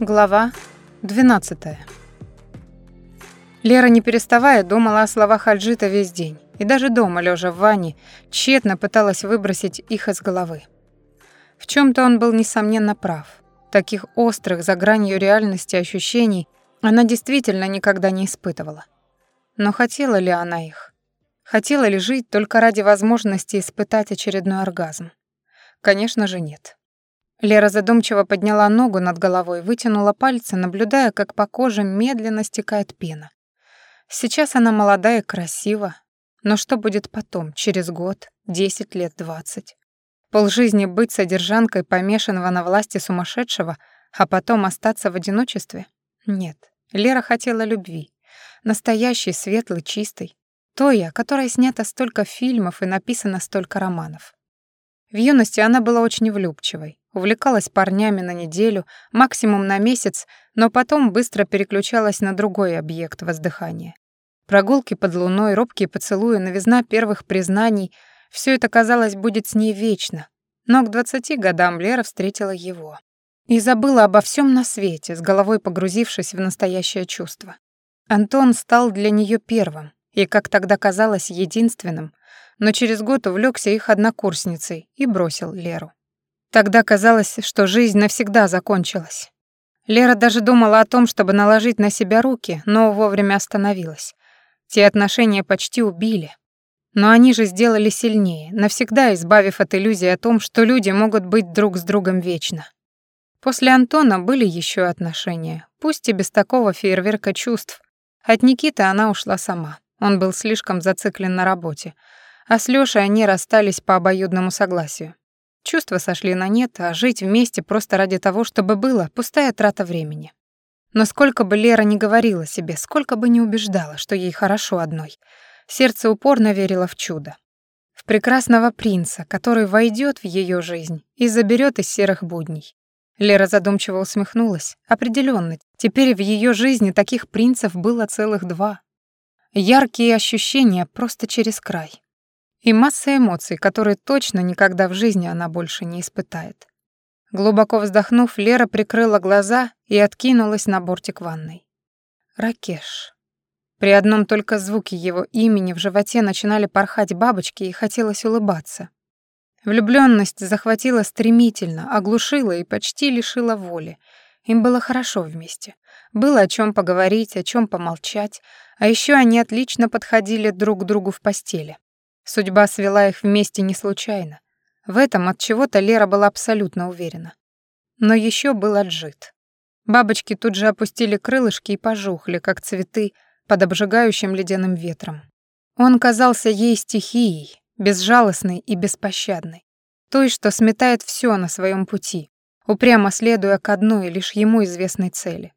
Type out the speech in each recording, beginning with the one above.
Глава 12. Лера, не переставая, думала о словах Аджита весь день, и даже дома, лежа в ванне, тщетно пыталась выбросить их из головы. В чем то он был, несомненно, прав. Таких острых, за гранью реальности ощущений она действительно никогда не испытывала. Но хотела ли она их? Хотела ли жить только ради возможности испытать очередной оргазм? Конечно же, нет. Лера задумчиво подняла ногу над головой, вытянула пальцы, наблюдая, как по коже медленно стекает пена. Сейчас она молодая и красива, но что будет потом, через год, десять лет, двадцать? Полжизни быть содержанкой помешанного на власти сумасшедшего, а потом остаться в одиночестве? Нет, Лера хотела любви. Настоящей, светлой, чистой. Той, о которой снято столько фильмов и написано столько романов. В юности она была очень влюбчивой, увлекалась парнями на неделю, максимум на месяц, но потом быстро переключалась на другой объект воздыхания. Прогулки под луной, робкие поцелуи, новизна первых признаний — все это, казалось, будет с ней вечно. Но к двадцати годам Лера встретила его. И забыла обо всем на свете, с головой погрузившись в настоящее чувство. Антон стал для нее первым, и, как тогда казалось, единственным, но через год увлекся их однокурсницей и бросил Леру. Тогда казалось, что жизнь навсегда закончилась. Лера даже думала о том, чтобы наложить на себя руки, но вовремя остановилась. Те отношения почти убили. Но они же сделали сильнее, навсегда избавив от иллюзии о том, что люди могут быть друг с другом вечно. После Антона были еще отношения, пусть и без такого фейерверка чувств. От Никиты она ушла сама, он был слишком зациклен на работе. А с Лёшей они расстались по обоюдному согласию. Чувства сошли на нет, а жить вместе просто ради того, чтобы было, пустая трата времени. Но сколько бы Лера ни говорила себе, сколько бы ни убеждала, что ей хорошо одной, сердце упорно верило в чудо. В прекрасного принца, который войдет в ее жизнь и заберет из серых будней. Лера задумчиво усмехнулась. Определенно, теперь в ее жизни таких принцев было целых два. Яркие ощущения просто через край. И масса эмоций, которые точно никогда в жизни она больше не испытает. Глубоко вздохнув, Лера прикрыла глаза и откинулась на бортик ванной. Ракеш. При одном только звуке его имени в животе начинали порхать бабочки и хотелось улыбаться. Влюблённость захватила стремительно, оглушила и почти лишила воли. Им было хорошо вместе. Было о чём поговорить, о чём помолчать, а ещё они отлично подходили друг к другу в постели. Судьба свела их вместе не случайно. В этом от чего-то Лера была абсолютно уверена. Но еще был отжит. Бабочки тут же опустили крылышки и пожухли, как цветы под обжигающим ледяным ветром. Он казался ей стихией, безжалостной и беспощадной, той, что сметает все на своем пути, упрямо следуя к одной лишь ему известной цели.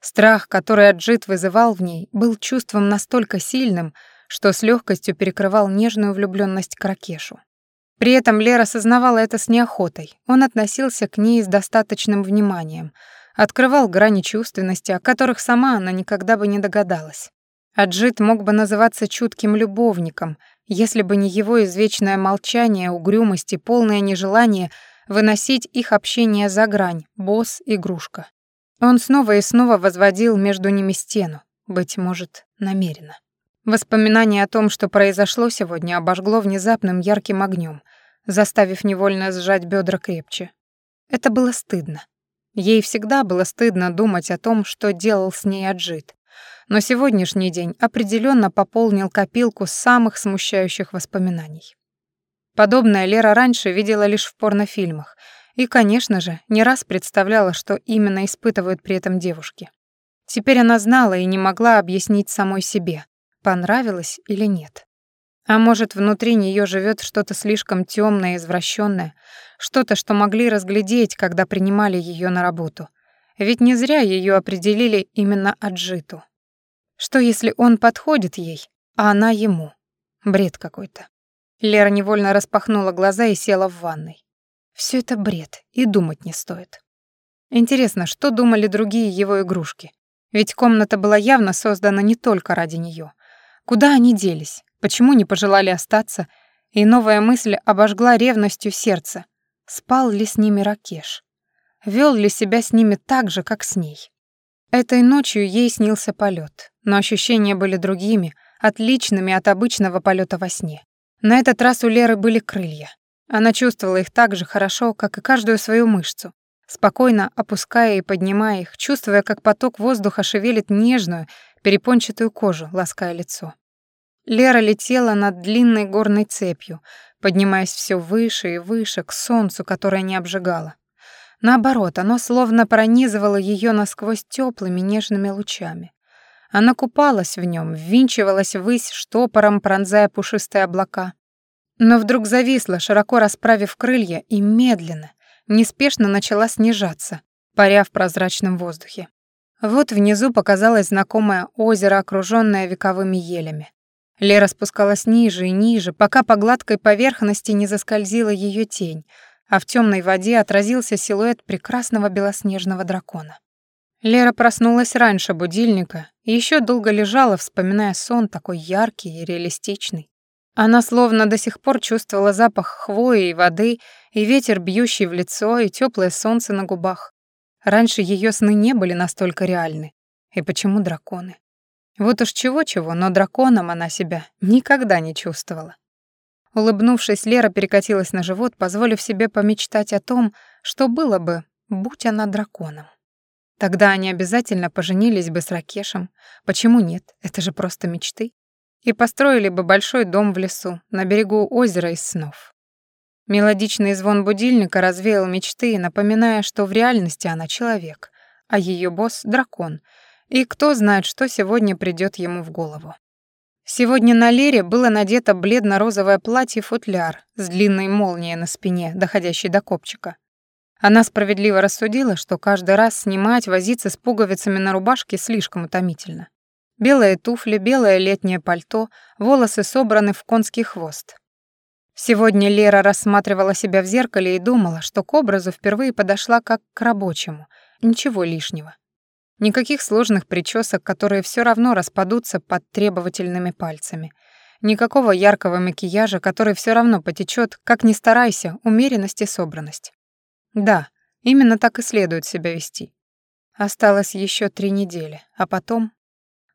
Страх, который Аджит вызывал в ней, был чувством настолько сильным, что что с легкостью перекрывал нежную влюбленность Кракешу. При этом Лера сознавала это с неохотой. Он относился к ней с достаточным вниманием, открывал грани чувственности, о которых сама она никогда бы не догадалась. Аджит мог бы называться чутким любовником, если бы не его извечное молчание, угрюмость и полное нежелание выносить их общение за грань, босс, игрушка. Он снова и снова возводил между ними стену, быть может, намеренно. Воспоминание о том, что произошло сегодня, обожгло внезапным ярким огнем, заставив невольно сжать бедра крепче. Это было стыдно. Ей всегда было стыдно думать о том, что делал с ней Аджит. Но сегодняшний день определенно пополнил копилку самых смущающих воспоминаний. Подобное Лера раньше видела лишь в порнофильмах и, конечно же, не раз представляла, что именно испытывают при этом девушки. Теперь она знала и не могла объяснить самой себе, понравилось или нет. А может, внутри нее живет что-то слишком темное, и извращенное, что-то, что могли разглядеть, когда принимали ее на работу. Ведь не зря ее определили именно Аджиту. Что если он подходит ей, а она ему? Бред какой-то. Лера невольно распахнула глаза и села в ванной. Все это бред, и думать не стоит. Интересно, что думали другие его игрушки? Ведь комната была явно создана не только ради нее. Куда они делись? Почему не пожелали остаться? И новая мысль обожгла ревностью сердце. Спал ли с ними Ракеш? Вел ли себя с ними так же, как с ней? Этой ночью ей снился полет, но ощущения были другими, отличными от обычного полета во сне. На этот раз у Леры были крылья. Она чувствовала их так же хорошо, как и каждую свою мышцу, спокойно опуская и поднимая их, чувствуя, как поток воздуха шевелит нежную, перепончатую кожу, лаская лицо. Лера летела над длинной горной цепью, поднимаясь все выше и выше к солнцу, которое не обжигало. Наоборот, оно словно пронизывало ее насквозь теплыми нежными лучами. Она купалась в нем, ввинчивалась ввысь штопором, пронзая пушистые облака. Но вдруг зависла, широко расправив крылья, и медленно, неспешно начала снижаться, паря в прозрачном воздухе. Вот внизу показалось знакомое озеро, окруженное вековыми елями. Лера спускалась ниже и ниже, пока по гладкой поверхности не заскользила её тень, а в тёмной воде отразился силуэт прекрасного белоснежного дракона. Лера проснулась раньше будильника и ещё долго лежала, вспоминая сон такой яркий и реалистичный. Она словно до сих пор чувствовала запах хвои и воды, и ветер, бьющий в лицо, и тёплое солнце на губах. Раньше ее сны не были настолько реальны. И почему драконы? Вот уж чего-чего, но драконом она себя никогда не чувствовала. Улыбнувшись, Лера перекатилась на живот, позволив себе помечтать о том, что было бы, будь она драконом. Тогда они обязательно поженились бы с Ракешем. Почему нет? Это же просто мечты. И построили бы большой дом в лесу, на берегу озера из снов. Мелодичный звон будильника развеял мечты, напоминая, что в реальности она человек, а ее босс — дракон, и кто знает, что сегодня придет ему в голову. Сегодня на Лере было надето бледно-розовое платье-футляр с длинной молнией на спине, доходящей до копчика. Она справедливо рассудила, что каждый раз снимать, возиться с пуговицами на рубашке слишком утомительно. Белые туфли, белое летнее пальто, волосы собраны в конский хвост. Сегодня Лера рассматривала себя в зеркале и думала, что к образу впервые подошла как к рабочему. Ничего лишнего. Никаких сложных причесок, которые все равно распадутся под требовательными пальцами. Никакого яркого макияжа, который все равно потечет, как ни старайся, умеренность и собранность. Да, именно так и следует себя вести. Осталось еще три недели, а потом...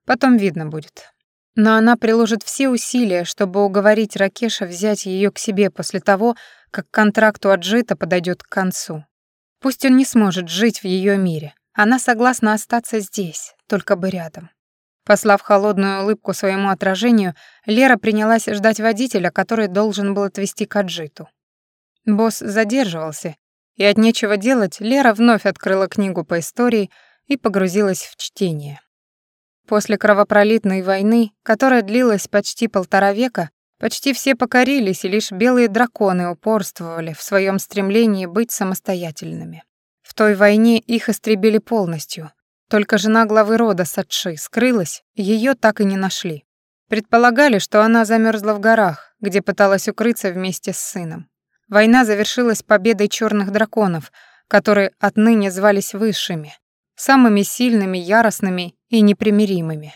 Потом видно будет. Но она приложит все усилия, чтобы уговорить Ракеша взять ее к себе после того, как контракт у Аджита подойдет к концу. Пусть он не сможет жить в ее мире, она согласна остаться здесь, только бы рядом. Послав холодную улыбку своему отражению, Лера принялась ждать водителя, который должен был отвезти Каджиту. Босс задерживался, и от нечего делать Лера вновь открыла книгу по истории и погрузилась в чтение. После кровопролитной войны, которая длилась почти полтора века, почти все покорились, и лишь белые драконы упорствовали в своем стремлении быть самостоятельными. В той войне их истребили полностью. Только жена главы рода Садши скрылась, ее так и не нашли. Предполагали, что она замерзла в горах, где пыталась укрыться вместе с сыном. Война завершилась победой черных драконов, которые отныне звались высшими, самыми сильными, яростными и непримиримыми.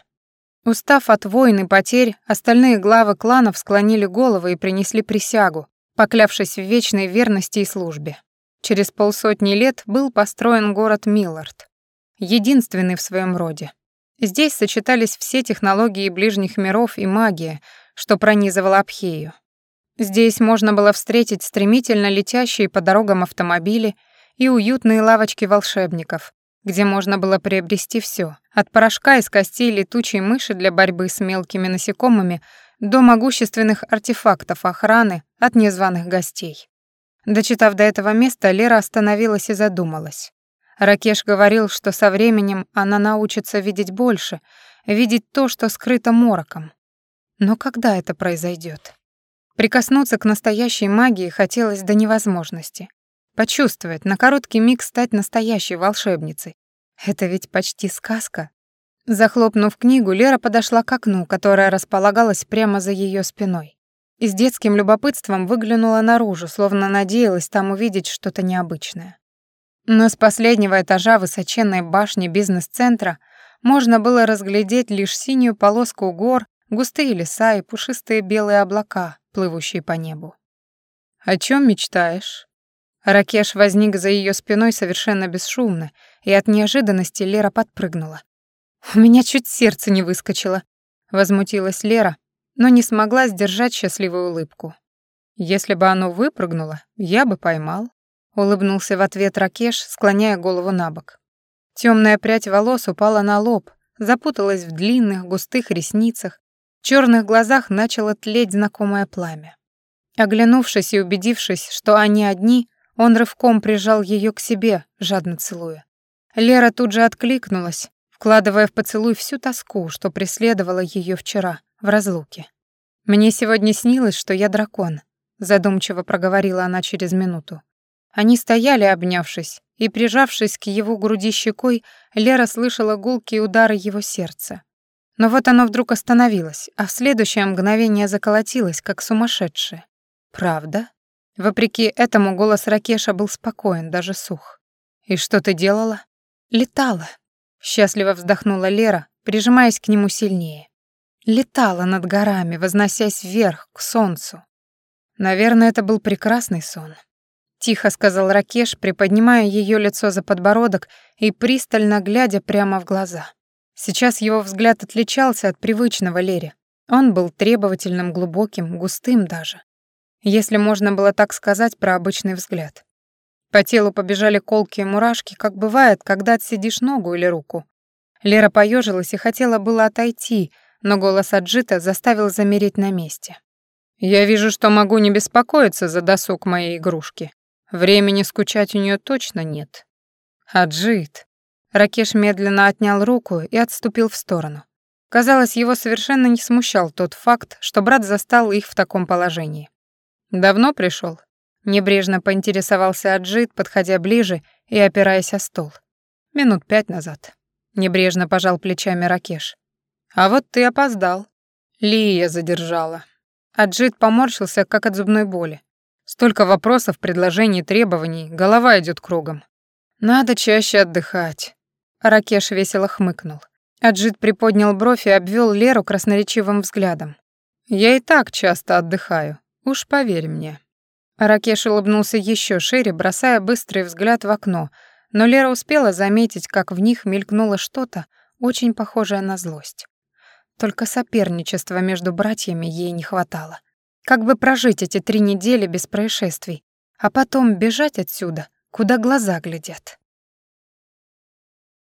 Устав от войн и потерь, остальные главы кланов склонили головы и принесли присягу, поклявшись в вечной верности и службе. Через полсотни лет был построен город Миллард, единственный в своем роде. Здесь сочетались все технологии ближних миров и магия, что пронизывала Абхею. Здесь можно было встретить стремительно летящие по дорогам автомобили и уютные лавочки волшебников, где можно было приобрести все, от порошка из костей летучей мыши для борьбы с мелкими насекомыми до могущественных артефактов охраны от незваных гостей. Дочитав до этого места, Лера остановилась и задумалась. Ракеш говорил, что со временем она научится видеть больше, видеть то, что скрыто мороком. Но когда это произойдет? Прикоснуться к настоящей магии хотелось до невозможности. Почувствовать, на короткий миг стать настоящей волшебницей. Это ведь почти сказка. Захлопнув книгу, Лера подошла к окну, которое располагалось прямо за ее спиной и с детским любопытством выглянула наружу, словно надеялась там увидеть что-то необычное. Но с последнего этажа высоченной башни бизнес-центра можно было разглядеть лишь синюю полоску гор, густые леса и пушистые белые облака, плывущие по небу. «О чем мечтаешь?» Ракеш возник за ее спиной совершенно бесшумно, и от неожиданности Лера подпрыгнула. «У меня чуть сердце не выскочило», — возмутилась Лера, но не смогла сдержать счастливую улыбку. «Если бы оно выпрыгнуло, я бы поймал», — улыбнулся в ответ Ракеш, склоняя голову на бок. Темная прядь волос упала на лоб, запуталась в длинных густых ресницах, в черных глазах начало тлеть знакомое пламя. Оглянувшись и убедившись, что они одни, он рывком прижал ее к себе, жадно целуя. Лера тут же откликнулась, вкладывая в поцелуй всю тоску, что преследовала ее вчера, в разлуке. «Мне сегодня снилось, что я дракон», — задумчиво проговорила она через минуту. Они стояли, обнявшись, и, прижавшись к его груди щекой, Лера слышала гулкие удары его сердца. Но вот оно вдруг остановилось, а в следующее мгновение заколотилось, как сумасшедшее. «Правда?» Вопреки этому голос Ракеша был спокоен, даже сух. «И что ты делала?» «Летала», — счастливо вздохнула Лера, прижимаясь к нему сильнее. Летала над горами, возносясь вверх, к солнцу. Наверное, это был прекрасный сон. Тихо сказал Ракеш, приподнимая ее лицо за подбородок и пристально глядя прямо в глаза. Сейчас его взгляд отличался от привычного Лере. Он был требовательным, глубоким, густым даже. Если можно было так сказать про обычный взгляд. По телу побежали колкие мурашки, как бывает, когда отсидишь ногу или руку. Лера поежилась и хотела было отойти, но голос Аджита заставил замереть на месте. «Я вижу, что могу не беспокоиться за досуг моей игрушки. Времени скучать у нее точно нет. Аджит. Ракеш медленно отнял руку и отступил в сторону. Казалось, его совершенно не смущал тот факт, что брат застал их в таком положении. «Давно пришел? Небрежно поинтересовался Аджит, подходя ближе и опираясь о стол. «Минут пять назад». Небрежно пожал плечами Ракеш. «А вот ты опоздал». Лия задержала. Аджит поморщился, как от зубной боли. Столько вопросов, предложений, требований, голова идет кругом. Надо чаще отдыхать. Ракеш весело хмыкнул. Аджит приподнял бровь и обвел Леру красноречивым взглядом. «Я и так часто отдыхаю, уж поверь мне». Ракеш улыбнулся еще шире, бросая быстрый взгляд в окно, но Лера успела заметить, как в них мелькнуло что-то, очень похожее на злость. Только соперничества между братьями ей не хватало. Как бы прожить эти три недели без происшествий, а потом бежать отсюда, куда глаза глядят.